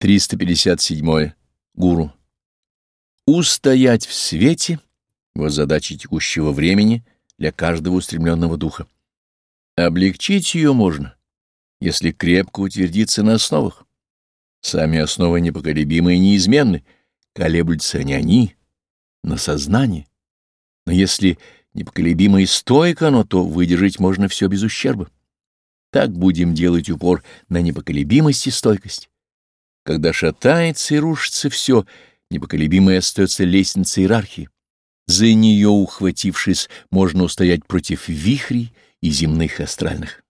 357. Гуру. Устоять в свете — вот задача текущего времени для каждого устремленного духа. Облегчить ее можно, если крепко утвердиться на основах. Сами основы непоколебимы и неизменны, колеблются не они, но сознание. Но если непоколебимо и стойко оно, то выдержать можно все без ущерба. Так будем делать упор на непоколебимость и стойкость. Когда шатается и рушится все, непоколебимой остается лестница иерархии. За нее, ухватившись, можно устоять против вихрей и земных астральных.